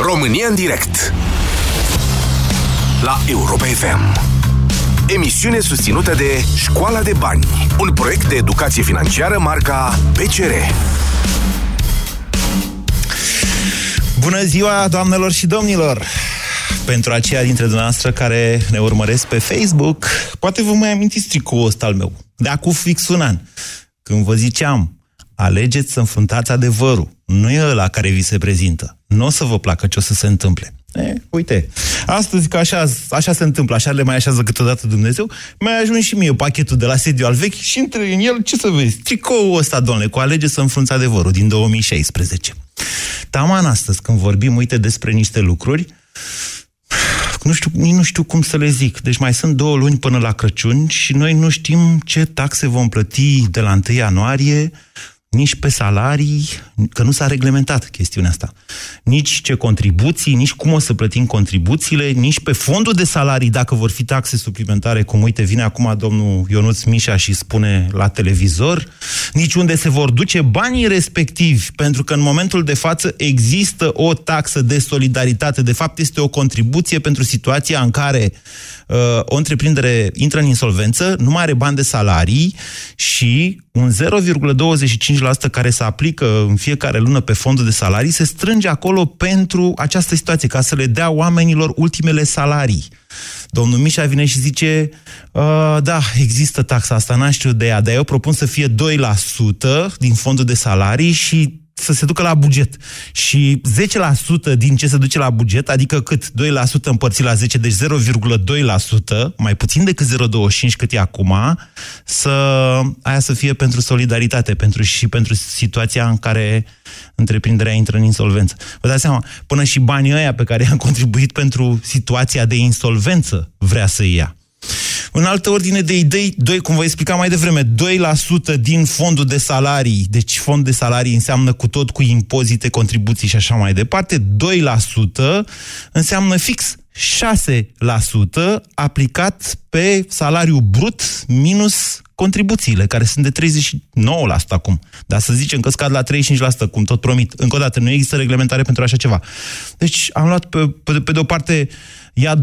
România în direct. La Europa FM Emisiune susținută de Școala de Bani Un proiect de educație financiară marca PCR Bună ziua, doamnelor și domnilor! Pentru aceia dintre dumneavoastră care ne urmăresc pe Facebook, poate vă mai amintiți tricoul ăsta al meu, de acum fix un an, când vă ziceam, alegeți să înfruntați adevărul, nu e ăla care vi se prezintă. Nu o să vă placă ce o să se întâmple. E, uite, astăzi că așa, așa se întâmplă, așa le mai așează câteodată Dumnezeu, mai ajuns și mie pachetul de la sediu al vechi și între în el, ce să vezi, tricoul ăsta, domnule, cu alege să înfrunți adevărul din 2016. Taman astăzi, când vorbim, uite, despre niște lucruri, nu știu, nu știu cum să le zic. Deci mai sunt două luni până la Crăciun și noi nu știm ce taxe vom plăti de la 1 ianuarie, nici pe salarii, că nu s-a reglementat chestiunea asta, nici ce contribuții, nici cum o să plătim contribuțiile, nici pe fondul de salarii, dacă vor fi taxe suplimentare, cum uite, vine acum domnul Ionuț Mișa și spune la televizor, nici unde se vor duce banii respectivi, pentru că în momentul de față există o taxă de solidaritate, de fapt este o contribuție pentru situația în care uh, o întreprindere intră în insolvență, nu mai are bani de salarii și un 0,25% care se aplică în fiecare lună pe fondul de salarii se strânge acolo pentru această situație, ca să le dea oamenilor ultimele salarii. Domnul Mișa vine și zice, da, există taxa asta, n-am știut de ea, dar eu propun să fie 2% din fondul de salarii și să se ducă la buget. Și 10% din ce se duce la buget, adică cât? 2% împărțit la 10, deci 0,2%, mai puțin decât 0,25 cât e acum, să aia să fie pentru solidaritate pentru, și pentru situația în care întreprinderea intră în insolvență. Vă dați seama, până și banii ăia pe care i-am contribuit pentru situația de insolvență vrea să ia. În altă ordine de idei, 2, cum vă explica mai devreme, 2% din fondul de salarii, deci fond de salarii înseamnă cu tot cu impozite, contribuții și așa mai departe, 2% înseamnă fix 6% aplicat pe salariu brut minus contribuțiile, care sunt de 39% acum. Dar să zicem că scad la 35%, cum tot promit. Încă o dată, nu există reglementare pentru așa ceva. Deci am luat pe, pe, pe de o parte ia 2%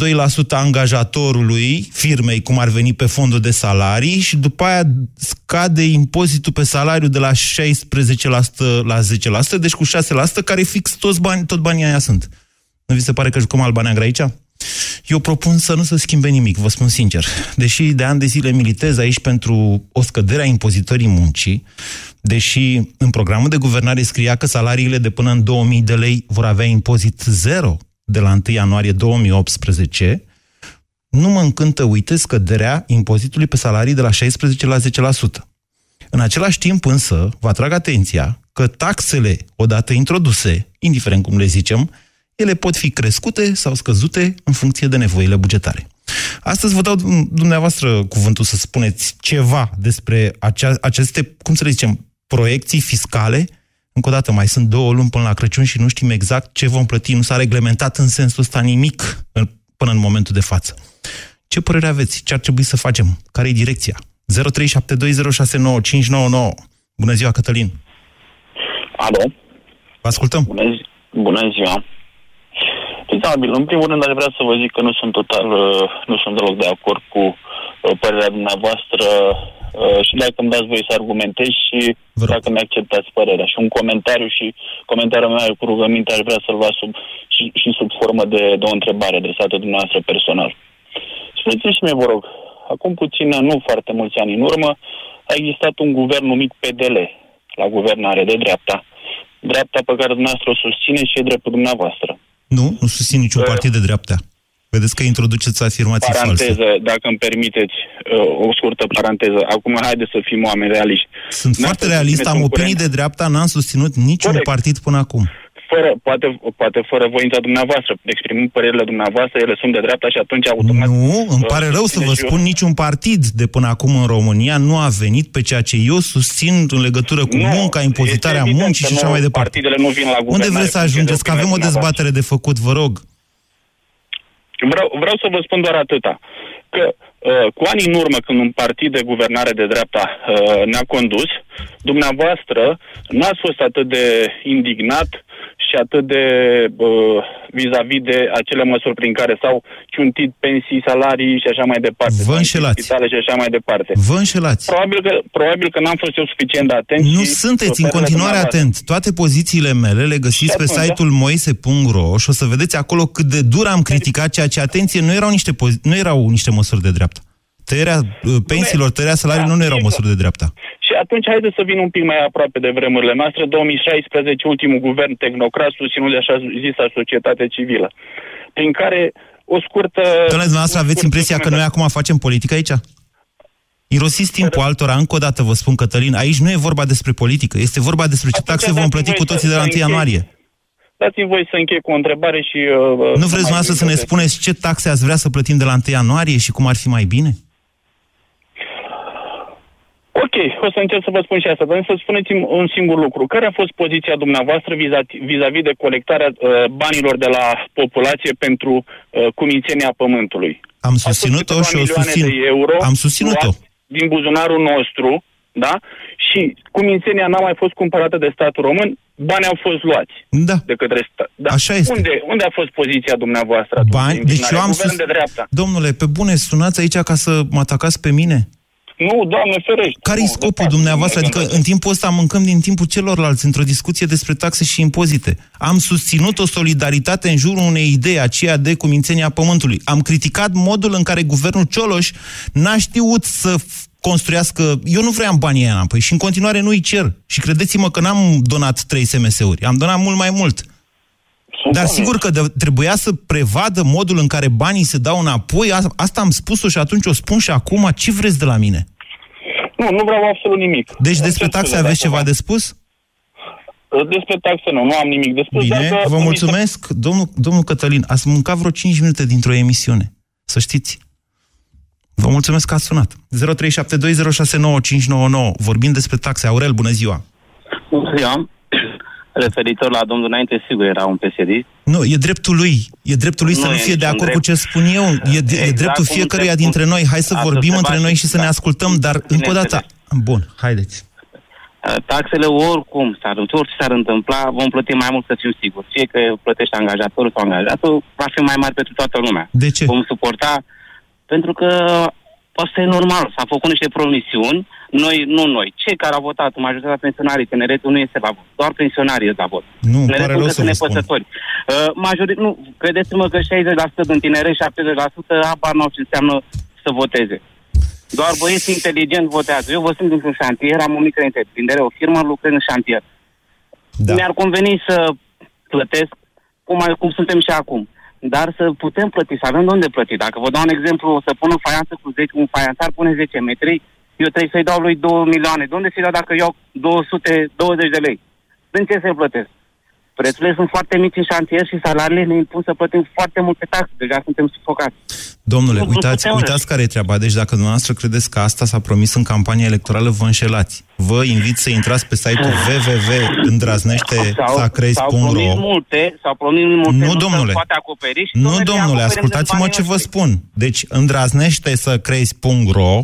angajatorului firmei, cum ar veni pe fondul de salarii și după aia scade impozitul pe salariu de la 16% la 10%, deci cu 6%, care fix toți bani, tot banii aia sunt. Nu vi se pare că jucăm alba neagră aici? Eu propun să nu se schimbe nimic, vă spun sincer. Deși de ani de zile militez aici pentru o scădere a impozitorii muncii, deși în programul de guvernare scria că salariile de până în 2000 de lei vor avea impozit zero de la 1 ianuarie 2018, nu mă încântă, uite, scăderea impozitului pe salarii de la 16 la 10%. În același timp însă, vă atrag atenția că taxele, odată introduse, indiferent cum le zicem, ele pot fi crescute sau scăzute în funcție de nevoile bugetare. Astăzi vă dau dumneavoastră cuvântul să spuneți ceva despre acea, aceste, cum să le zicem, proiecții fiscale. Încă o dată, mai sunt două luni până la Crăciun și nu știm exact ce vom plăti. Nu s-a reglementat în sensul ăsta nimic până în momentul de față. Ce părere aveți? Ce ar trebui să facem? Care e direcția? 0372069599. Bună ziua, Cătălin! Alo! Vă ascultăm! Bună, zi- bună ziua! Rezonabil. În primul rând, aș vrea să vă zic că nu sunt total, uh, nu sunt deloc de acord cu uh, părerea dumneavoastră uh, și dacă îmi dați voi să argumentez și Vreau. dacă mi acceptați părerea. Și un comentariu și comentariul meu cu rugăminte aș vrea să-l luați sub, și, și sub formă de, de o întrebare adresată dumneavoastră personal. Spuneți-mi și mie, vă rog, acum puțin, nu foarte mulți ani în urmă, a existat un guvern numit PDL la guvernare de dreapta. Dreapta pe care dumneavoastră o susține și e dreptul dumneavoastră. Nu, nu susțin niciun uh, partid de dreapta. Vedeți că introduceți afirmații paranteză, false. dacă îmi permiteți uh, o scurtă paranteză. Acum, haideți să fim oameni realiști. Sunt foarte realist, am opinii de dreapta, n-am susținut niciun Corect. partid până acum fără, poate, poate fără voința dumneavoastră, exprimând părerile dumneavoastră, ele sunt de dreapta și atunci automat... Nu, îmi pare rău să vă spun, niciun partid de până acum în România nu a venit pe ceea ce eu susțin în legătură cu nu, munca, impozitarea muncii și așa mai departe. Partidele nu vin la Unde vreți să ajungeți? Că avem o dezbatere de făcut, vă rog. Vreau, vreau să vă spun doar atâta. Că uh, cu ani în urmă, când un partid de guvernare de dreapta uh, ne-a condus, dumneavoastră nu ați fost atât de indignat și și atât de uh, vis-a-vis de acele măsuri prin care s-au ciuntit pensii, salarii și așa mai departe. Vă înșelați. Și așa mai departe. Vă înșelați. Probabil că, probabil că n-am fost eu suficient de atent. Nu sunteți în continuare atent. Toate pozițiile mele le găsiți pe site-ul moise.ro și o să vedeți acolo cât de dur am criticat ceea ce, atenție, nu erau niște, nu erau niște măsuri de dreapta. Tăierea uh, pensiilor, tăierea salariilor da, nu erau măsuri de dreapta. Și atunci haideți să vin un pic mai aproape de vremurile noastre. 2016, ultimul guvern tehnocrat susținut de așa zisa societate civilă, prin care o scurtă... Domnule, dumneavoastră aveți impresia că noi acum facem politică aici? Irosiți timpul altora, încă o dată vă spun, Cătălin, aici nu e vorba despre politică, este vorba despre ce taxe vom plăti cu toții de la 1 ianuarie. Dați-mi voi să închei cu o întrebare și... Uh, nu vreți dumneavoastră să ne spuneți ce taxe ați vrea să plătim de la 1 ianuarie și cum ar fi mai bine? Ok, o să încerc să vă spun și asta, dar să spuneți-mi un singur lucru. Care a fost poziția dumneavoastră vis-a-vis de colectarea uh, banilor de la populație pentru uh, cumințenia pământului? Am susținut-o și o susțin. De euro Am susținut-o. Din buzunarul nostru, da? Și cumințenia n-a mai fost cumpărată de statul român, banii au fost luați da. de către stat. Da. Așa este. Unde, unde a fost poziția dumneavoastră atunci? Bani? Deci eu am sus... de dreapta. Domnule, pe bune, sunați aici ca să mă atacați pe mine? Nu, Doamne ferește. care e scopul dumneavoastră? Adică în timpul ăsta mâncăm din timpul celorlalți într-o discuție despre taxe și impozite. Am susținut o solidaritate în jurul unei idei, aceea de cumințenia pământului. Am criticat modul în care guvernul Cioloș n-a știut să construiască... Eu nu vreau banii aia înapoi și în continuare nu-i cer. Și credeți-mă că n-am donat trei SMS-uri, am donat mult mai mult. Dar sigur că de, trebuia să prevadă modul în care banii se dau înapoi. Asta am spus-o și atunci o spun și acum. Ce vreți de la mine? Nu, nu vreau absolut nimic. Deci despre taxe aveți ceva de spus? Despre taxe nu, nu am nimic de spus. Bine, dar vă mulțumesc. Domnul, domnul Cătălin, ați mâncat vreo 5 minute dintr-o emisiune. Să știți. Vă mulțumesc că ați sunat. 0372069599. Vorbim despre taxe. Aurel, bună ziua! Bună ziua! Referitor la domnul înainte, sigur era un PSD. Nu, e dreptul lui. E dreptul lui nu să nu fie de acord drept. cu ce spun eu. E, exact e dreptul fiecăruia dintre noi. Hai să vorbim între noi și să ne ascultăm, dar încă o dată... Bun, haideți. Uh, taxele oricum, s-ar, orice s-ar întâmpla, vom plăti mai mult să fim siguri. Fie că plătește angajatorul sau angajatul, va fi mai mare pentru toată lumea. De ce? Vom suporta, pentru că asta e normal. S-a făcut niște promisiuni, noi, nu noi, cei care au votat, majoritatea pensionarii, tineretul nu este la vot, doar pensionarii este la vot. Nu, pare rău să nepăsători. Uh, majorit, nu, credeți-mă că 60% din tineri, 70% abar n-au ce înseamnă să voteze. Doar băieți inteligent votează. Eu vă sunt într-un șantier, am o mică întreprindere, o firmă, lucrez în șantier. Da. Mi-ar conveni să plătesc cum, cum suntem și acum. Dar să putem plăti, să avem de unde plăti. Dacă vă dau un exemplu, o să pun o faianță cu 10, un faianțar pune 10 metri, eu trebuie să-i dau lui 2 milioane. De unde să-i dau dacă iau 220 de lei? Din ce să-i plătesc? Prețurile sunt foarte mici în șantier și salariile ne impun să plătim foarte multe taxe. Deja suntem sufocați. Domnule, nu, uitați, nu uitați care e treaba. Deci dacă dumneavoastră credeți că asta s-a promis în campania electorală, vă înșelați. Vă invit să intrați pe site-ul www.îndraznete.ro multe, s-au promis multe, nu, nu domnule. poate acoperi și Nu, domnule, ascultați-mă ce vă spun. Deci, îndraznește să crezi.ro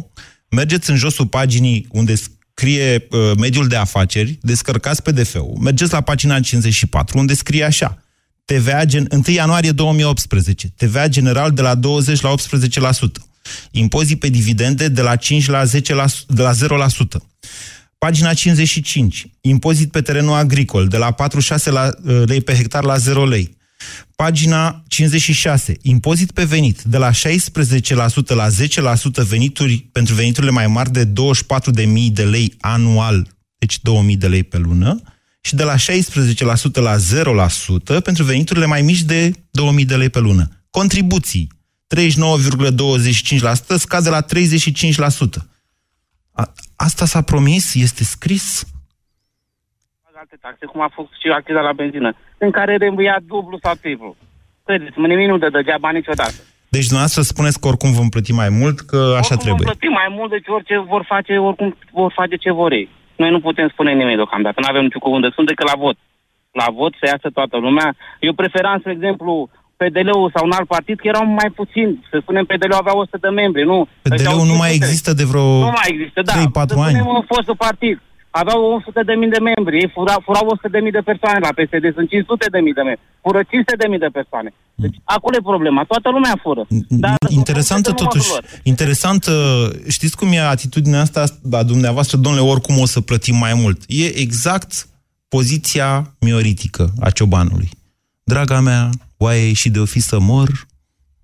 mergeți în josul paginii unde scrie uh, mediul de afaceri, descărcați PDF-ul, mergeți la pagina 54, unde scrie așa, TVA gen, 1 ianuarie 2018, TVA general de la 20 la 18%, impozit pe dividende de la 5 la 10 la, de la 0%. Pagina 55, impozit pe terenul agricol de la 46 la, uh, lei pe hectar la 0 lei. Pagina 56. Impozit pe venit de la 16% la 10% venituri pentru veniturile mai mari de 24.000 de lei anual, deci 2.000 de lei pe lună, și de la 16% la 0% pentru veniturile mai mici de 2.000 de lei pe lună. Contribuții 39,25% scade la 35%. A, asta s-a promis? Este scris? Alte taxe, cum a fost și acțiza la benzină în care reînvia dublu sau triplu. Credeți-mă, nimic nu dă degeaba niciodată. Deci dumneavoastră spuneți că oricum vom plăti mai mult, că așa oricum trebuie. Vom plăti mai mult, deci orice vor face, oricum vor face ce vor ei. Noi nu putem spune nimic deocamdată, nu avem niciun cuvânt de sunt decât la vot. La vot să iasă toată lumea. Eu preferam, spre exemplu, PDL-ul sau un alt partid, că erau mai puțin. Să spunem, PDL-ul avea 100 de membri, nu? PDL-ul nu mai există de vreo Nu mai există, da. 3-4 ani. Să spunem, un fostul partid aveau 100 de mii de membri, ei fura, furau 100 de mii de persoane la PSD, sunt 500 de mii de membri, fură 500 de mii de persoane. Deci acolo e problema, toată lumea fură. Dar Interesantă totuși, interesant, știți cum e atitudinea asta a dumneavoastră, domnule, oricum o să plătim mai mult. E exact poziția mioritică a ciobanului. Draga mea, oaie și de o fi să mor,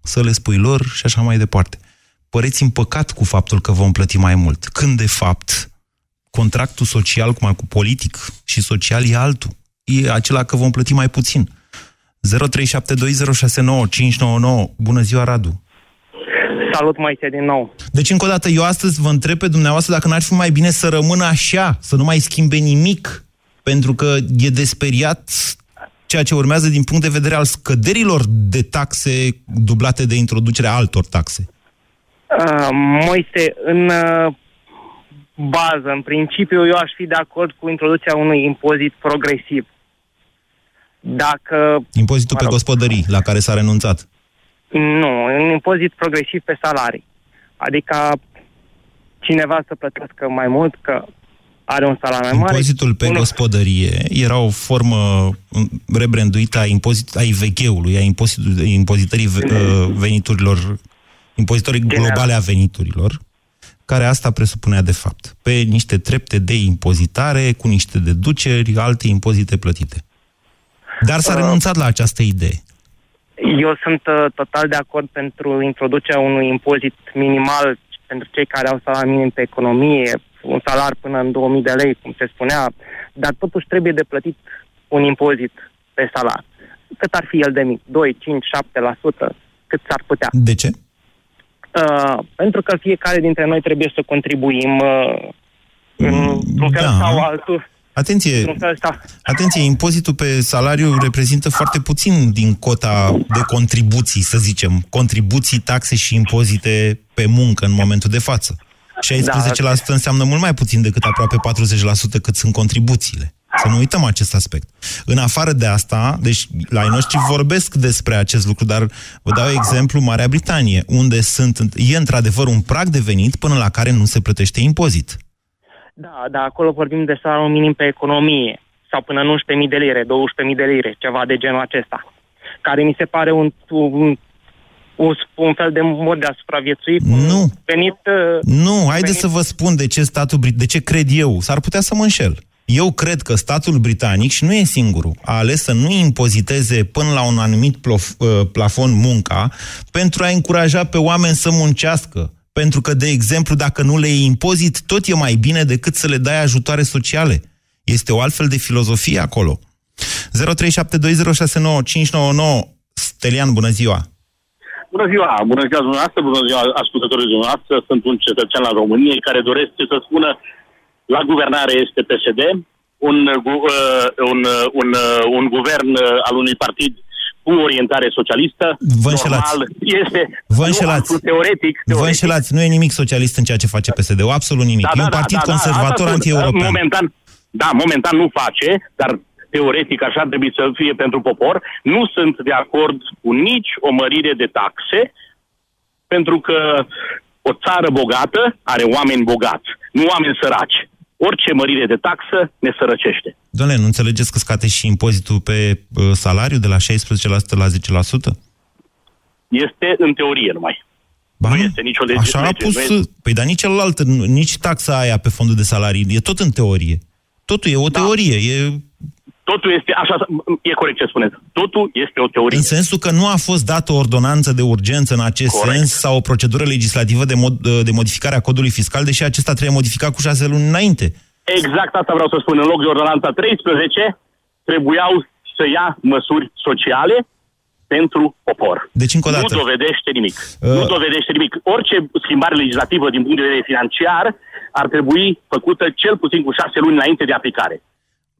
să le spui lor și așa mai departe. Păreți împăcat cu faptul că vom plăti mai mult, când de fapt contractul social, cum cu politic și social, e altul. E acela că vom plăti mai puțin. 0372069599. Bună ziua, Radu! Salut, Moise, din nou. Deci, încă o dată, eu astăzi vă întreb pe dumneavoastră dacă n-ar fi mai bine să rămână așa, să nu mai schimbe nimic, pentru că e desperiat ceea ce urmează din punct de vedere al scăderilor de taxe dublate de introducerea altor taxe. Uh, Moise, în uh, bază, în principiu, eu aș fi de acord cu introducerea unui impozit progresiv. Dacă... Impozitul mă rog, pe gospodării, la care s-a renunțat. Nu, un impozit progresiv pe salarii. Adică cineva să plătească mai mult, că are un salariu mai mare. Impozitul pe unul... gospodărie era o formă rebranduită a, impozit, a IVG-ului, a impozitării uh, veniturilor, impozitorii globale a veniturilor, care asta presupunea de fapt, pe niște trepte de impozitare, cu niște deduceri, alte impozite plătite. Dar s-a uh, renunțat la această idee. Eu sunt uh, total de acord pentru introducerea unui impozit minimal pentru cei care au salariu minim pe economie, un salar până în 2000 de lei, cum se spunea, dar totuși trebuie de plătit un impozit pe salar. Cât ar fi el de mic? 2, 5, 7%? Cât s-ar putea? De ce? Uh, pentru că fiecare dintre noi trebuie să contribuim uh, într-un fel da. sau altul. Atenție, atenție, impozitul pe salariu reprezintă foarte puțin din cota de contribuții, să zicem, contribuții, taxe și impozite pe muncă în momentul de față. 16% da. înseamnă mult mai puțin decât aproape 40% cât sunt contribuțiile. Să nu uităm acest aspect. În afară de asta, deci la ai noștri vorbesc despre acest lucru, dar vă dau exemplu Marea Britanie, unde sunt, e într-adevăr un prag de venit până la care nu se plătește impozit. Da, da, acolo vorbim de salariul minim pe economie, sau până în 11.000 de lire, 12.000 de lire, ceva de genul acesta, care mi se pare un, un un fel de mod de a supraviețui nu. venit... Uh, nu, haideți să vă spun de ce statul de ce cred eu. S-ar putea să mă înșel. Eu cred că statul britanic, și nu e singurul, a ales să nu impoziteze până la un anumit plof, uh, plafon munca pentru a încuraja pe oameni să muncească. Pentru că, de exemplu, dacă nu le iei impozit, tot e mai bine decât să le dai ajutoare sociale. Este o altfel de filozofie acolo. 0372069599 Stelian, bună ziua! Bună ziua, bună ziua dumneavoastră, bună ziua ascultătorii dumneavoastră. Sunt un cetățean al României care doresc să spună la guvernare este PSD, un, uh, un, uh, un, uh, un guvern uh, al unui partid cu orientare socialistă. Vă înșelați. Normal, este Vă înșelați. Nu, teoretic, teoretic. Vă înșelați. Nu e nimic socialist în ceea ce face PSD-ul. Absolut nimic. Da, e un da, partid da, da, conservator da, anti-european. Momentan, da, momentan nu face, dar teoretic așa trebuie să fie pentru popor, nu sunt de acord cu nici o mărire de taxe, pentru că o țară bogată are oameni bogați, nu oameni săraci. Orice mărire de taxă ne sărăcește. Doamne, nu înțelegeți că scate și impozitul pe uh, salariu de la 16% la 10%? Este în teorie numai. Ba, nu este nicio lege. Așa a pus... Este... Păi, dar nici celălalt, nici taxa aia pe fondul de salarii, e tot în teorie. Totul e o da. teorie, e Totul este, așa, e corect ce spuneți, totul este o teorie. În sensul că nu a fost dată o ordonanță de urgență în acest corect. sens sau o procedură legislativă de, mod, de modificare a codului fiscal, deși acesta trebuie modificat cu șase luni înainte. Exact asta vreau să spun. În loc de ordonanța 13, trebuiau să ia măsuri sociale pentru popor. Deci, încă o dată. Nu dovedește nimic. Uh... Nu dovedește nimic. Orice schimbare legislativă din punct de vedere financiar ar trebui făcută cel puțin cu șase luni înainte de aplicare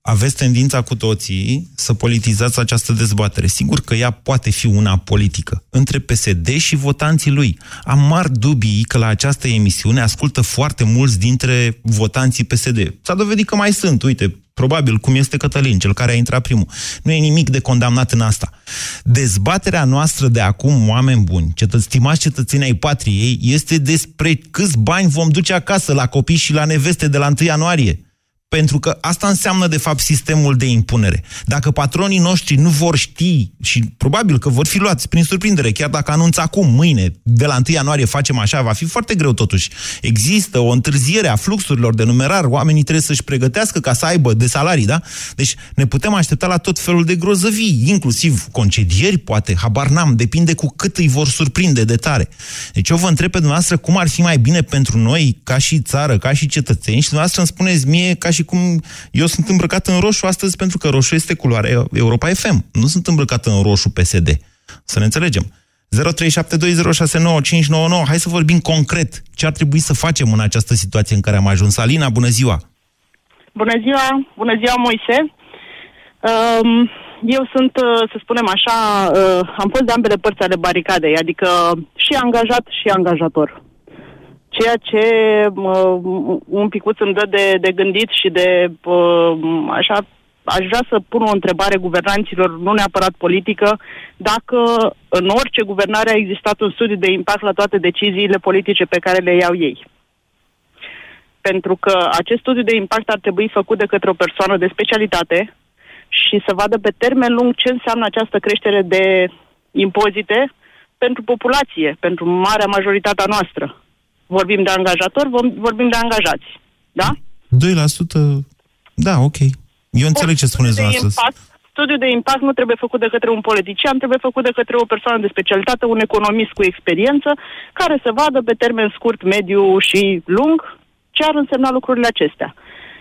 aveți tendința cu toții să politizați această dezbatere. Sigur că ea poate fi una politică, între PSD și votanții lui. Am mari dubii că la această emisiune ascultă foarte mulți dintre votanții PSD. S-a dovedit că mai sunt, uite, probabil cum este Cătălin, cel care a intrat primul. Nu e nimic de condamnat în asta. Dezbaterea noastră de acum, oameni buni, cetă stimați cetățenii ai patriei, este despre câți bani vom duce acasă la copii și la neveste de la 1 ianuarie Pentru că asta înseamnă, de fapt, sistemul de impunere. Dacă patronii noștri nu vor ști, și probabil că vor fi luați prin surprindere, chiar dacă anunță acum, mâine, de la 1 ianuarie facem așa, va fi foarte greu totuși. Există o întârziere a fluxurilor de numerar, oamenii trebuie să-și pregătească ca să aibă de salarii, da? Deci ne putem aștepta la tot felul de grozăvii, inclusiv concedieri, poate, habar n-am, depinde cu cât îi vor surprinde de tare. Deci eu vă întreb pe dumneavoastră cum ar fi mai bine pentru noi, ca și țară, ca și cetățeni, și dumneavoastră îmi spuneți mie, ca și cum eu sunt îmbrăcat în roșu astăzi pentru că roșu este culoarea Europa FM. Nu sunt îmbrăcat în roșu PSD. Să ne înțelegem. 0372069599. Hai să vorbim concret ce ar trebui să facem în această situație în care am ajuns. Alina, bună ziua! Bună ziua! Bună ziua, Moise! Um, eu sunt, uh, să spunem așa, uh, am fost de ambele părți ale baricadei, adică și angajat și angajator ceea ce uh, un picuț îmi dă de, de gândit și de uh, așa aș vrea să pun o întrebare guvernanților, nu neapărat politică, dacă în orice guvernare a existat un studiu de impact la toate deciziile politice pe care le iau ei. Pentru că acest studiu de impact ar trebui făcut de către o persoană de specialitate și să vadă pe termen lung ce înseamnă această creștere de impozite pentru populație, pentru marea majoritatea noastră vorbim de angajatori, vorbim de angajați. Da? 2%, da, ok. Eu înțeleg ce spuneți dumneavoastră. Studiul de impact nu trebuie făcut de către un politician, trebuie făcut de către o persoană de specialitate, un economist cu experiență, care să vadă pe termen scurt, mediu și lung ce ar însemna lucrurile acestea.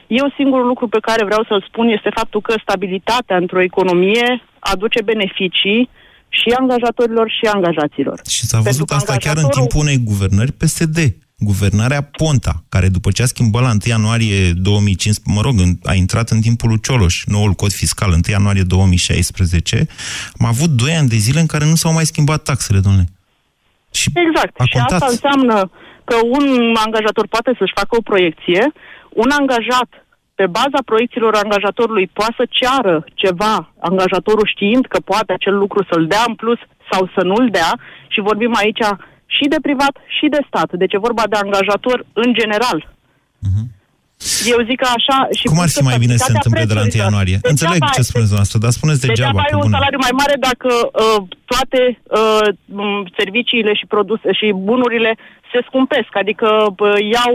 Eu singurul lucru pe care vreau să-l spun este faptul că stabilitatea într-o economie aduce beneficii și angajatorilor și angajaților. Și s-a văzut asta chiar în timpul unei guvernări PSD. Guvernarea Ponta, care după ce a schimbat la 1 ianuarie 2015, mă rog, a intrat în timpul lui Cioloș, noul cod fiscal, 1 ianuarie 2016, am avut 2 ani de zile în care nu s-au mai schimbat taxele, domnule. Și exact. Și asta înseamnă că un angajator poate să-și facă o proiecție, un angajat pe baza proiecțiilor angajatorului poate să ceară ceva, angajatorul știind că poate acel lucru să-l dea în plus sau să nu-l dea și vorbim aici și de privat și de stat. Deci e vorba de angajator în general. Uh-huh. Eu zic că așa... Și Cum ar fi mai bine să se întâmple de la 1 ianuarie? Degeaba Înțeleg ce spuneți dumneavoastră, dar spuneți degeaba. Degeaba ai un salariu mai mare dacă uh, toate uh, serviciile și produse și bunurile se scumpesc, adică iau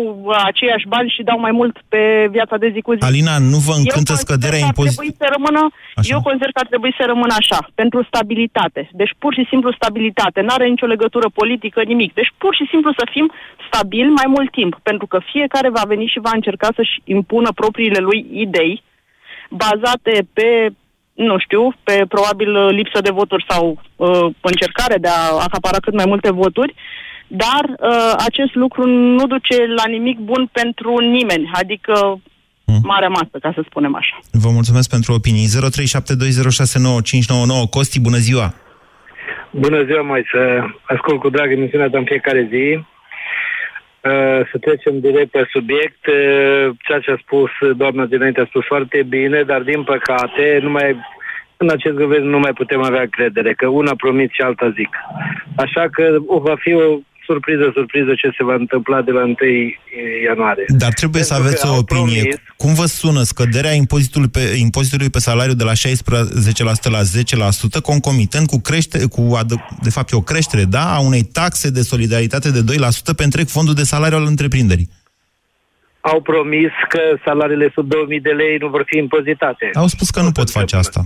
aceiași bani și dau mai mult pe viața de zi cu zi. Alina, nu vă încântă scăderea impozitului? Eu consider că ar trebui să rămână așa, pentru stabilitate. Deci pur și simplu stabilitate. Nu are nicio legătură politică, nimic. Deci pur și simplu să fim stabili mai mult timp, pentru că fiecare va veni și va încerca să-și impună propriile lui idei bazate pe nu știu, pe probabil lipsă de voturi sau uh, încercare de a acapara cât mai multe voturi, dar uh, acest lucru nu duce la nimic bun pentru nimeni, adică hmm. marea masă, ca să spunem așa. Vă mulțumesc pentru opinii. 0372069599 Costi, bună ziua! Bună ziua, mai să ascult cu drag emisiunea de în fiecare zi. Uh, să trecem direct pe subiect. Uh, ceea ce a spus doamna dinainte a spus foarte bine, dar din păcate nu mai în acest guvern nu mai putem avea credere, că una promit și alta zic. Așa că o va fi o surpriză, surpriză ce se va întâmpla de la 1 ianuarie. Dar trebuie Pentru să aveți o opinie. Promis... Cum vă sună scăderea impozitului pe, impozitului pe salariu de la 16% la 10%, concomitent cu, crește, cu de fapt, o creștere, da, a unei taxe de solidaritate de 2% pe întreg fondul de salariu al întreprinderii? Au promis că salariile sub 2000 de lei nu vor fi impozitate. Au spus că nu pot face asta.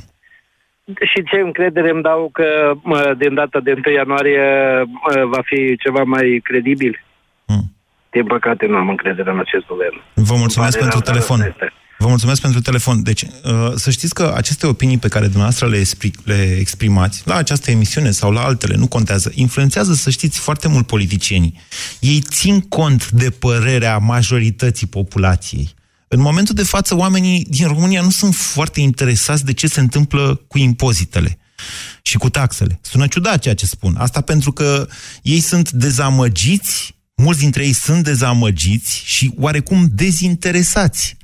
Și ce încredere îmi dau că mă, din data de 1 ianuarie mă, va fi ceva mai credibil? Hmm. Din păcate nu am încredere în acest guvern. Vă mulțumesc pentru telefon. Vă mulțumesc pentru telefon. Deci, uh, să știți că aceste opinii pe care dumneavoastră le, le exprimați la această emisiune sau la altele, nu contează, influențează, să știți, foarte mult politicienii. Ei țin cont de părerea majorității populației. În momentul de față, oamenii din România nu sunt foarte interesați de ce se întâmplă cu impozitele și cu taxele. Sună ciudat ceea ce spun. Asta pentru că ei sunt dezamăgiți, mulți dintre ei sunt dezamăgiți și oarecum dezinteresați.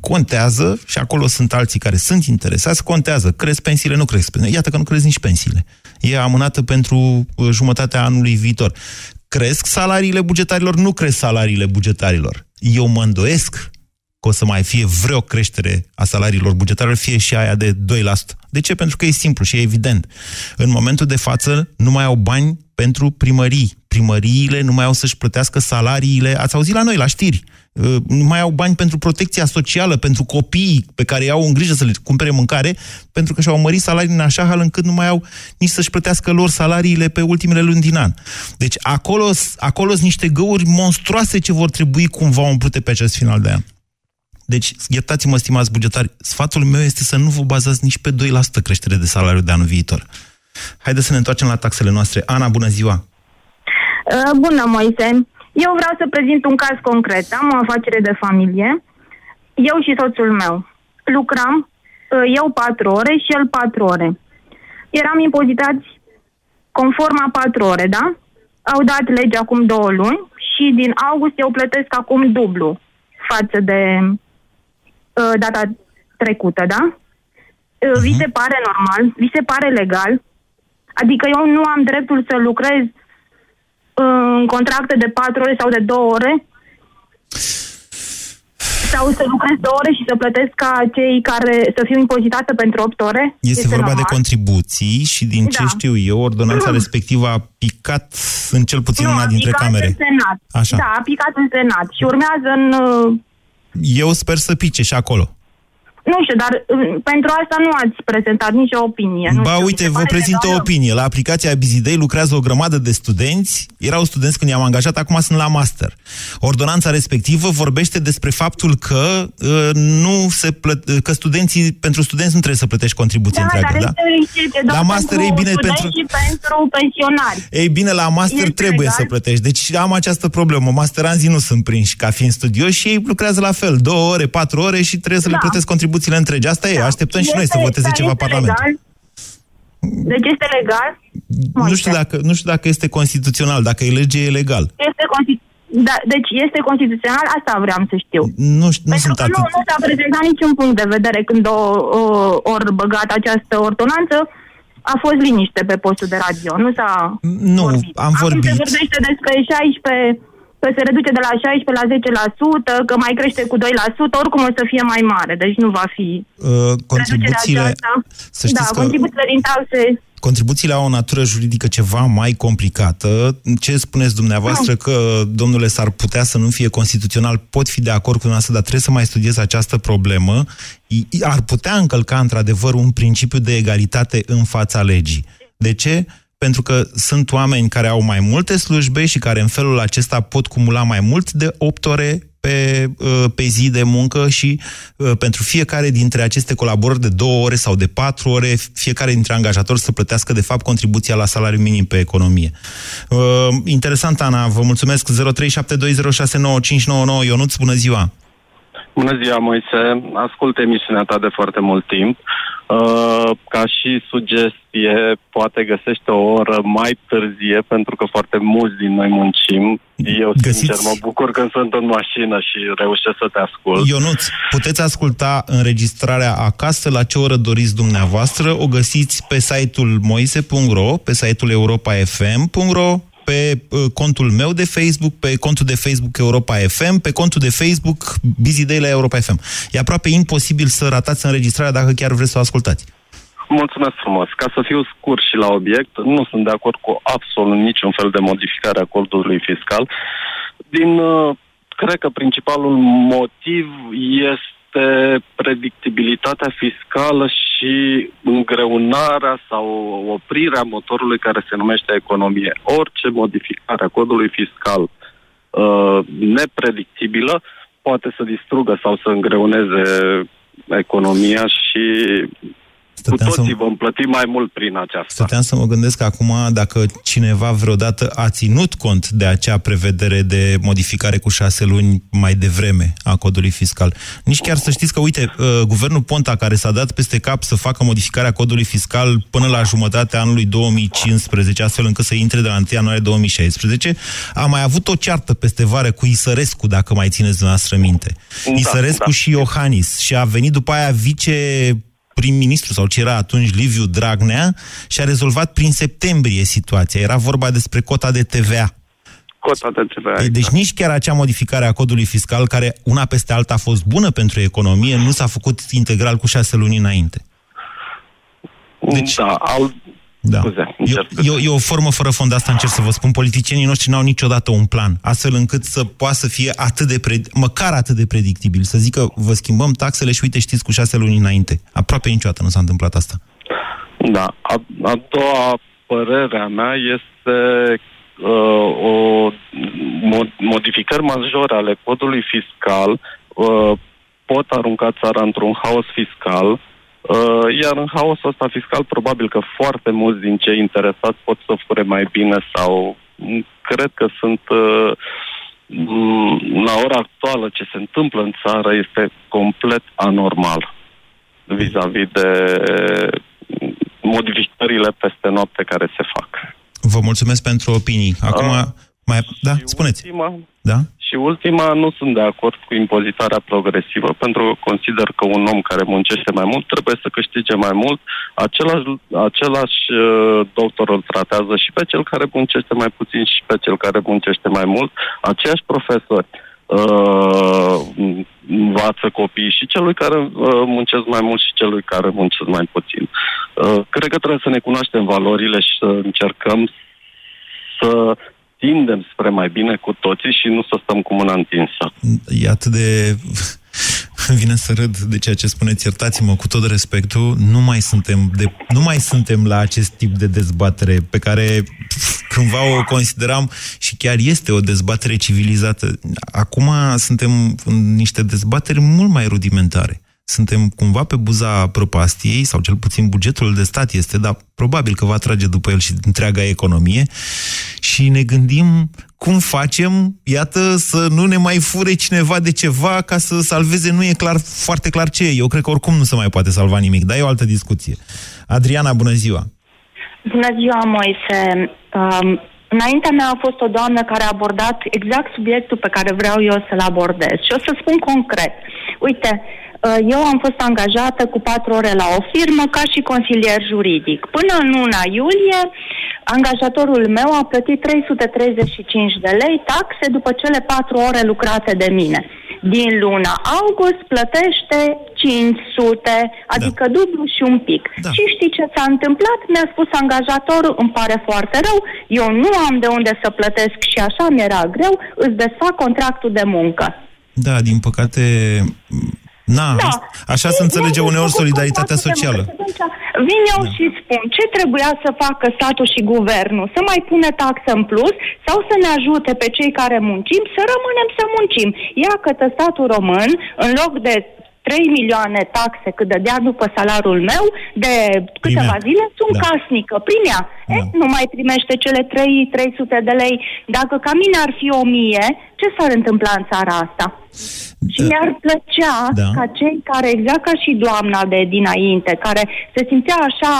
Contează, și acolo sunt alții care sunt interesați, contează. Cresc pensiile, nu cresc pensiile. Iată că nu cresc nici pensiile. E amânată pentru uh, jumătatea anului viitor. Cresc salariile bugetarilor, nu cresc salariile bugetarilor. Eu mă îndoiesc că o să mai fie vreo creștere a salariilor bugetare, fie și aia de 2%. De ce? Pentru că e simplu și e evident. În momentul de față nu mai au bani pentru primării. Primăriile nu mai au să-și plătească salariile. Ați auzit la noi, la știri. Uh, nu mai au bani pentru protecția socială, pentru copiii pe care iau în grijă să le cumpere mâncare, pentru că și-au mărit salariile în așa hal încât nu mai au nici să-și plătească lor salariile pe ultimele luni din an. Deci acolo, acolo sunt niște găuri monstruoase ce vor trebui cumva umplute pe acest final de an. Deci, iertați-mă, stimați bugetari, sfatul meu este să nu vă bazați nici pe 2% creștere de salariu de anul viitor. Haideți să ne întoarcem la taxele noastre. Ana, bună ziua! Uh, bună, Moise! Eu vreau să prezint un caz concret. Am o afacere de familie. Eu și soțul meu lucram, uh, eu patru ore și el patru ore. Eram impozitați conform a patru ore, da? Au dat lege acum două luni și din august eu plătesc acum dublu față de uh, data trecută, da? Uh, vi se pare normal? Vi se pare legal? Adică eu nu am dreptul să lucrez uh, în contracte de 4 ore sau de 2 ore? Sau să lucrez 2 ore și să plătesc ca cei care să fiu impozitată pentru 8 ore? Este, este vorba normal? de contribuții și din ce da. știu eu, ordonanța mm. respectivă a picat în cel puțin nu, una dintre a picat camere. în Senat. Așa. Da, a picat în Senat și urmează în... Uh, eu sper să pice și acolo. Nu știu, dar uh, pentru asta nu ați prezentat nicio opinie. Nu ba, știu, uite, vă prezint o opinie. La aplicația Bizidei lucrează o grămadă de studenți. Erau studenți când i-am angajat, acum sunt la master. Ordonanța respectivă vorbește despre faptul că uh, nu se plăt... că studenții, pentru studenți nu trebuie să plătești contribuție da, întreagă, dar da? Este la master e bine pentru... și pentru pensionari. Ei bine, la master este trebuie legal? să plătești. Deci am această problemă. Masteranzii nu sunt prinși ca fiind studioși și ei lucrează la fel. Două ore, patru ore și trebuie să da. le plătesc contribuție contribuțiile întregi. Asta e, da. așteptăm este, și noi să voteze ceva Parlament. Deci este legal? Nu știu, dacă, nu știu dacă este constituțional, dacă e lege, e legal. Este constituțional. Da, deci este constituțional, asta vreau să știu. Nu, știu, nu sunt că atât. Nu, nu s-a prezentat niciun punct de vedere când o, o, ori băgat această ordonanță, a fost liniște pe postul de radio, nu s-a Nu, vorbit. am vorbit. Acum se vorbește despre 16 că se reduce de la 16 la 10%, că mai crește cu 2%, oricum o să fie mai mare, deci nu va fi uh, contribuțiile, să da, că contribuțiile din taxe contribuțiile au o natură juridică ceva mai complicată. Ce spuneți dumneavoastră că, domnule, s-ar putea să nu fie constituțional? Pot fi de acord cu dumneavoastră, dar trebuie să mai studiez această problemă. Ar putea încălca, într-adevăr, un principiu de egalitate în fața legii. De ce? Pentru că sunt oameni care au mai multe slujbe și care în felul acesta pot cumula mai mult de 8 ore pe, uh, pe zi de muncă și uh, pentru fiecare dintre aceste colaborări de 2 ore sau de 4 ore, fiecare dintre angajatori să plătească de fapt contribuția la salariu minim pe economie. Uh, interesant, Ana, vă mulțumesc. 0372069599 Ionuț, bună ziua! Bună ziua, Moise. Ascult emisiunea ta de foarte mult timp. Uh, ca și sugestie, poate găsește o oră mai târzie, pentru că foarte mulți din noi muncim. Eu, Găsiți... sincer, mă bucur când sunt în mașină și reușesc să te ascult. Ionuț, puteți asculta înregistrarea acasă la ce oră doriți dumneavoastră. O găsiți pe site-ul moise.ro, pe site-ul europafm.ro, pe uh, contul meu de Facebook, pe contul de Facebook Europa FM, pe contul de Facebook Busy Day la Europa FM. E aproape imposibil să ratați înregistrarea dacă chiar vreți să o ascultați. Mulțumesc frumos. Ca să fiu scurt și la obiect, nu sunt de acord cu absolut niciun fel de modificare a acordului fiscal. Din, uh, cred că principalul motiv este este predictibilitatea fiscală și îngreunarea sau oprirea motorului care se numește economie. Orice modificare a codului fiscal uh, nepredictibilă poate să distrugă sau să îngreuneze economia și Stăteam Cu toții să... vom plăti mai mult prin aceasta. Stăteam să mă gândesc acum dacă cineva vreodată a ținut cont de acea prevedere de modificare cu șase luni mai devreme a codului fiscal. Nici chiar să știți că, uite, uh, guvernul Ponta, care s-a dat peste cap să facă modificarea codului fiscal până la jumătatea anului 2015, astfel încât să intre de la 1 ianuarie 2016, a mai avut o ceartă peste vară cu Isărescu, dacă mai țineți dumneavoastră minte. Da, Isărescu da. și Iohannis. Și a venit după aia vice prim-ministru sau ce era atunci Liviu Dragnea și a rezolvat prin septembrie situația. Era vorba despre cota de TVA. cota de TVA. Păi, deci nici chiar acea modificare a codului fiscal, care una peste alta a fost bună pentru economie, nu s-a făcut integral cu șase luni înainte. Deci, da, al... Da. Scuze, E, e, e o formă fără fond, asta încerc să vă spun. Politicienii noștri n-au niciodată un plan, astfel încât să poată să fie atât de, pre, măcar atât de predictibil. Să zică, vă schimbăm taxele și uite, știți, cu șase luni înainte. Aproape niciodată nu s-a întâmplat asta. Da. A, a doua părere a mea este uh, o mo- modificări majore ale codului fiscal uh, pot arunca țara într-un haos fiscal, uh, iar în haosul ăsta fiscal probabil că foarte mulți din cei interesați pot să fure mai bine sau m, cred că sunt uh, m, la ora actuală ce se întâmplă în țară este complet anormal vis-a-vis de modificările peste noapte care se fac. Vă mulțumesc pentru opinii. Acum, Ah. mai... Da, spuneți. Ultima, Da? Și ultima, nu sunt de acord cu impozitarea progresivă, pentru că consider că un om care muncește mai mult trebuie să câștige mai mult. Același, același uh, doctor îl tratează și pe cel care muncește mai puțin și pe cel care muncește mai mult. Aceiași profesori uh, învață copiii și celui care uh, muncesc mai mult și celui care muncesc mai puțin. Uh, cred că trebuie să ne cunoaștem valorile și să încercăm să tindem spre mai bine cu toții și nu să stăm cu mâna întinsă. E atât de... Îmi vine să râd de ceea ce spuneți, iertați-mă cu tot respectul, nu mai suntem, de, nu mai suntem la acest tip de dezbatere pe care pf, cândva o consideram și chiar este o dezbatere civilizată. Acum suntem în niște dezbateri mult mai rudimentare. Suntem cumva pe buza prăpastiei, sau cel puțin bugetul de stat este, dar probabil că va trage după el și întreaga economie și ne gândim cum facem, iată, să nu ne mai fure cineva de ceva ca să salveze, nu e clar, foarte clar ce e. Eu cred că oricum nu se mai poate salva nimic, dar e o altă discuție. Adriana, bună ziua! Bună ziua, Moise. Um, înaintea mea a fost o doamnă care a abordat exact subiectul pe care vreau eu să-l abordez. Și o să spun concret. Uite, uh, eu am fost angajată cu patru ore la o firmă ca și consilier juridic. Până în luna iulie, angajatorul meu a plătit 335 de lei taxe după cele patru ore lucrate de mine. Din luna august plătește 500, adică da. dublu și un pic. Da. Și știi ce s-a întâmplat? Mi-a spus angajatorul, îmi pare foarte rău, eu nu am de unde să plătesc și așa mi-era greu, îți desfac contractul de muncă. Da, din păcate, na, Da. așa se înțelege Nu, uneori nu, solidaritatea nu, nu, nu, socială. nu, nu, nu, Vin eu și spun ce trebuia să facă statul și guvernul, să mai pune taxă în plus sau să ne ajute pe cei care muncim să rămânem să muncim. Ia că statul român, în loc de 3 milioane taxe cât dădea după salariul meu, de câteva Primea. zile sunt Da. da. casnică. Primea. Da. Eh, nu mai primește cele 3, 300 de lei. Dacă ca mine ar fi 1000, ce s-ar întâmpla în țara asta? Și mi-ar plăcea Da. da. ca cei care, exact ca și doamna de dinainte, care se simțea așa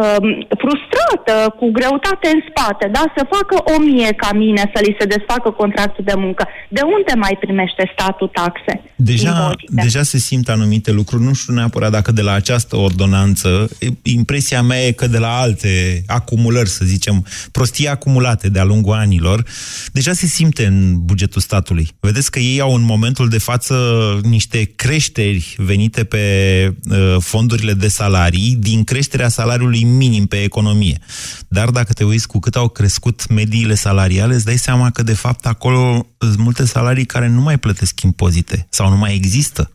um, frustrată, cu greutate în spate, da, să facă o mie ca mine, să li se desfacă contractul de muncă. De unde mai primește statul taxe? Deja, Impozite. deja se simt anumite lucruri, nu știu neapărat dacă de la această ordonanță, e- impresia mea e că de la alte acumulări, să zicem, prostii acumulate de-a lungul anilor, deja se simte în bugetul statului. Vedeți că ei au în momentul de față niște creșteri venite pe uh, fondurile de salarii din creșterea salariului minim pe economie. Dar dacă te uiți cu cât au crescut mediile salariale, îți dai seama că de fapt acolo sunt multe salarii care nu mai plătesc impozite sau nu mai există.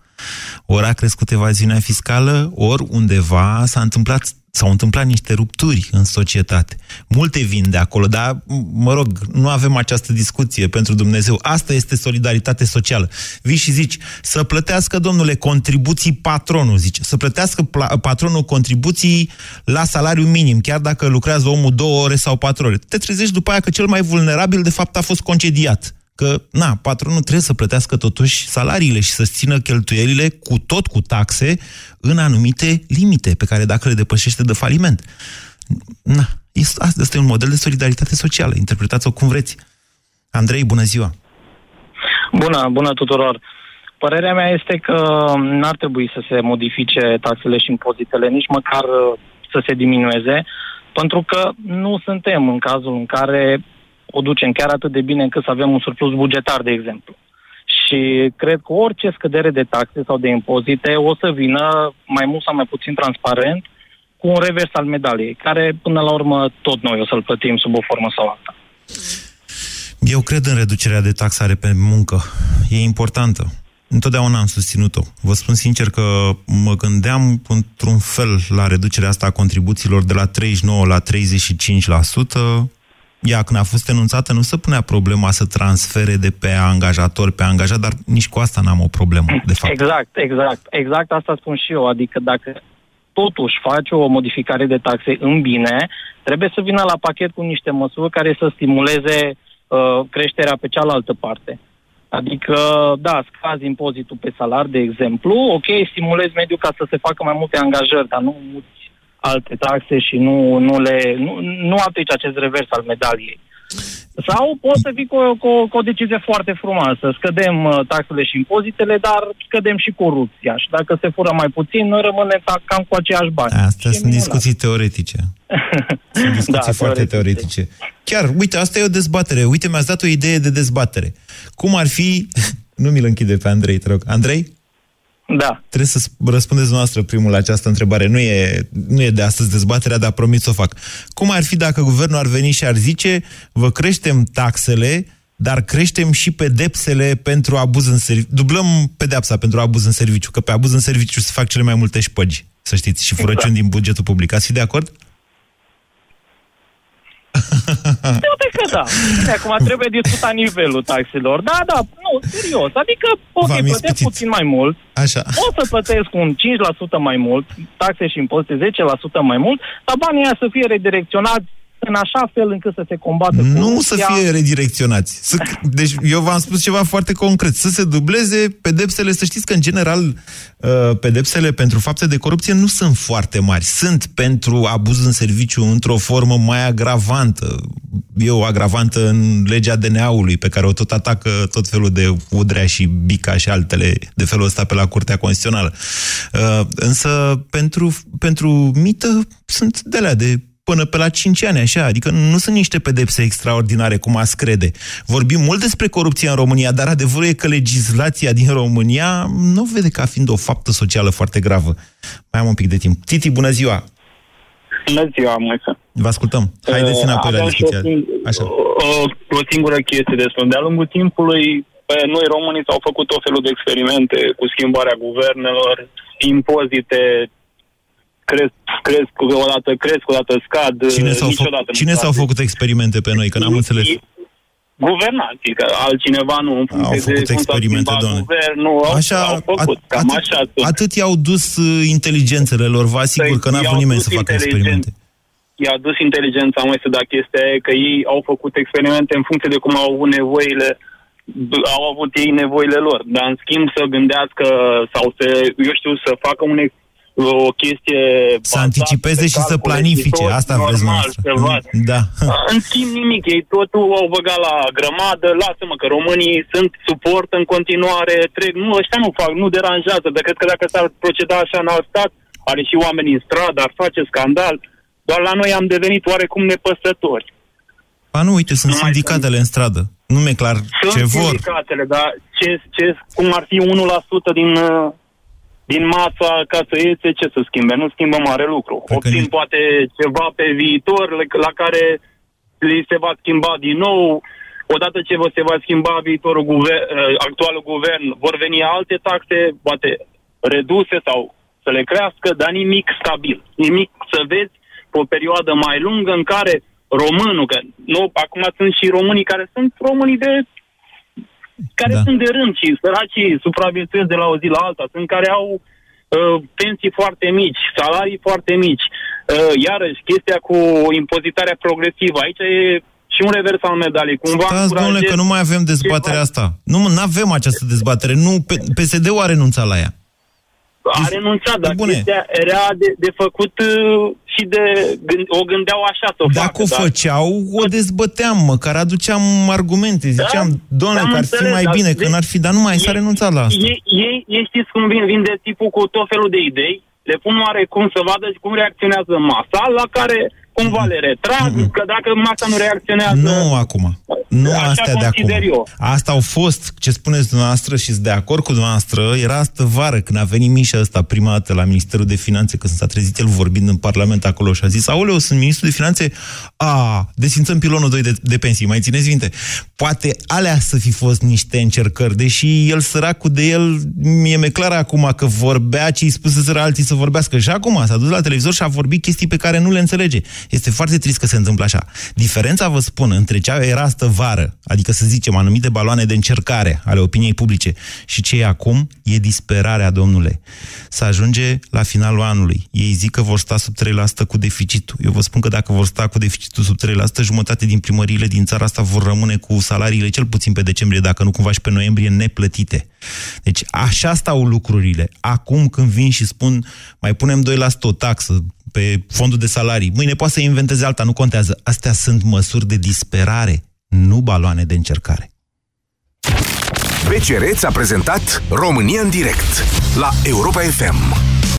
Ori a crescut evaziunea fiscală, ori undeva s-a întâmplat s-au întâmplat niște rupturi în societate. Multe vin de acolo, dar, mă rog, nu avem această discuție pentru Dumnezeu. Asta este solidaritate socială. Vii și zici, să plătească, domnule, contribuții patronul, zice, să plătească pla- patronul contribuții la salariu minim, chiar dacă lucrează omul două ore sau patru ore. Te trezești după aia că cel mai vulnerabil, de fapt, a fost concediat că, na, patronul trebuie să plătească totuși salariile și să-ți țină cheltuielile cu tot cu taxe în anumite limite pe care dacă le depășește de faliment. Na, este- asta este un model de solidaritate socială. Interpretați-o cum vreți. Andrei, bună ziua! Bună, bună tuturor. Părerea mea este că n-ar trebui să se modifice taxele și impozitele, nici măcar uh, să se diminueze, pentru că nu suntem în cazul în care o ducem chiar atât de bine încât să avem un surplus bugetar, de exemplu. Și cred că orice scădere de taxe sau de impozite o să vină mai mult sau mai puțin transparent cu un revers al medaliei, care până la urmă tot noi o să-l plătim sub o formă sau alta. Eu cred în reducerea de taxare pe muncă. E importantă. Întotdeauna am susținut-o. Vă spun sincer că mă gândeam într-un fel la reducerea asta a contribuțiilor de la 39 la 35%. Ea, când a fost enunțată, nu se punea problema să transfere de pe angajator pe angajat, dar nici cu asta n-am o problemă, de fapt. Exact, exact. Exact asta spun și eu. Adică dacă totuși faci o modificare de taxe în bine, trebuie să vină la pachet cu niște măsuri care să stimuleze uh, creșterea pe cealaltă parte. Adică, da, scazi impozitul pe salar, de exemplu, ok, stimulezi mediul ca să se facă mai multe angajări, dar nu muți alte taxe și nu, nu, le, nu, nu aplici acest revers al medaliei. Sau poți să vii cu, cu, cu o decizie foarte frumoasă. Scădem uh, taxele și impozitele, dar scădem și corupția. Și dacă se fură mai puțin, noi rămânem cam cu aceiași bani. Astea sunt discuții teoretice. Sunt discuții da, foarte teoretice. teoretice. Chiar, uite, asta e o dezbatere. Uite, mi-ați dat o idee de dezbatere. Cum ar fi... nu mi-l închide pe Andrei, te rog. Andrei? Da. Trebuie să răspundeți noastră primul la această întrebare. Nu e, nu e de astăzi dezbaterea, dar promit să o fac. Cum ar fi dacă guvernul ar veni și ar zice vă creștem taxele, dar creștem și pedepsele pentru abuz în serviciu. Dublăm pedepsa pentru abuz în serviciu, că pe abuz în serviciu se fac cele mai multe șpăgi, să știți, și furăciuni exact. din bugetul public. Ați fi de acord? Poate că da. Acum trebuie discutat nivelul taxelor. Da, da, nu, serios. Adică, ok, plătesc puțin mai mult. Așa. O să plătesc un 5% mai mult, taxe și impozite 10% mai mult, dar banii ăia să fie redirecționați în așa fel încât să se combată Nu corupția. să fie redirecționați. Să, deci eu v-am spus ceva foarte concret. Să se dubleze pedepsele. Să știți că, în general, uh, pedepsele pentru fapte de corupție nu sunt foarte mari. Sunt pentru abuz în serviciu într-o formă mai agravantă. E o agravantă în legea DNA-ului, pe care o tot atacă tot felul de Udrea și Bica și altele de felul ăsta pe la Curtea Constituțională. Uh, însă, pentru, pentru mită, sunt de la de până pe la 5 ani, așa, adică nu sunt niște pedepse extraordinare, cum ați crede. Vorbim mult despre corupție în România, dar adevărul e că legislația din România nu vede ca fiind o faptă socială foarte gravă. Mai am un pic de timp. Titi, bună ziua! Bună ziua, Moise. Vă ascultăm. Haideți înapoi la discuția. Așa. O, o singură chestie despre. De-a lungul timpului, noi românii s-au făcut o felul de experimente cu schimbarea guvernelor, impozite cresc, cresc odată cresc, odată scad, cine s-au niciodată fă... Cine s-au făcut experimente pe noi, că n-am înțeles? Guvernanții, că altcineva nu, în funcție au făcut de experimente, doamne. Guvernul, au, așa, au făcut, at, cam atât, așa. Tot. Atât i-au dus uh, inteligențele lor, vă asigur păi, că n-a vrut nimeni să facă experimente. I-a dus inteligența mai să da chestia e că ei au făcut experimente în funcție de cum au avut nevoile au avut ei nevoile lor, dar în schimb să gândească sau să, eu știu, să facă un o chestie... Să anticipeze și să planifice, tot, asta vreți normal, Da. În schimb nimic, ei totul au băgat la grămadă, lasă-mă că românii sunt suport în continuare, trec, nu, ăștia nu fac, nu deranjează, de cred că dacă s-ar proceda așa în alt stat, are și oameni în stradă, ar face scandal, doar la noi am devenit oarecum nepăsători. A, nu, uite, sunt nu sindicatele în stradă. Nu mi-e clar sunt ce vor. Sunt sindicatele, dar ce, ce, cum ar fi 1% din uh, din masa ca să iese, ce să schimbe? Nu schimbă mare lucru. Cred Obțin că... poate ceva pe viitor la care li se va schimba din nou. Odată ce vă se va schimba viitorul guvern, eh, actualul guvern, vor veni alte taxe, poate reduse sau să le crească, dar nimic stabil. Nimic să vezi pe o perioadă mai lungă în care românul, că nu, acum sunt și românii care sunt românii de care da. sunt de rând și săracii supraviețuiesc de la o zi la alta. Sunt care au uh, pensii foarte mici, salarii foarte mici. Uh, iarăși, chestia cu impozitarea progresivă. Aici e și un revers al medalii. Cumva Stați, domnule, că nu mai avem dezbaterea asta. Nu, nu avem această dezbatere. Nu, PSD-ul a renunțat la ea. A renunțat, dar Bune. chestia era de, de făcut uh, și de gând, o gândeau așa să o Dacă facă, o făceau, o dezbăteam, măcar aduceam argumente, da, ziceam, da, doamne, că ar fi mai bine, că n-ar fi, dar nu mai s-a renunțat la asta. Ei, ei, ei știți cum vin, vin de tipul cu tot felul de idei, le pun oarecum să vadă cum reacționează masa, la care cumva le retrag, că dacă masa nu reacționează... Nu acum. Nu Așa astea de acum. consider eu. Asta au fost, ce spuneți dumneavoastră și sunt de acord cu dumneavoastră, era astă vară când a venit Mișa ăsta prima dată la Ministerul de Finanțe, când s-a trezit el vorbind în Parlament acolo și a zis, aoleu, sunt ministrul de Finanțe, a, desfințăm pilonul 2 de, de pensii, mai țineți minte? Poate alea să fi fost niște încercări, deși el săracul de el, mie mi-e clar acum că vorbea ce îi spuse alții să vorbească și acum s-a dus la televizor și a vorbit chestii pe care nu le înțelege. Este foarte trist că se întâmplă așa. Diferența, vă spun, între ce era astă vară, adică să zicem anumite baloane de încercare ale opiniei publice și ce e acum, e disperarea, domnule. Să ajunge la finalul anului. Ei zic că vor sta sub 3% cu deficitul. Eu vă spun că dacă vor sta cu deficitul sub 3%, jumătate din primăriile din țara asta vor rămâne cu salariile cel puțin pe decembrie, dacă nu cumva și pe noiembrie, neplătite. Deci așa stau lucrurile. Acum când vin și spun mai punem 2% o taxă, pe fondul de salarii. Mâine poate să inventeze alta, nu contează. Astea sunt măsuri de disperare, nu baloane de încercare. BCR ți-a prezentat România în direct la Europa FM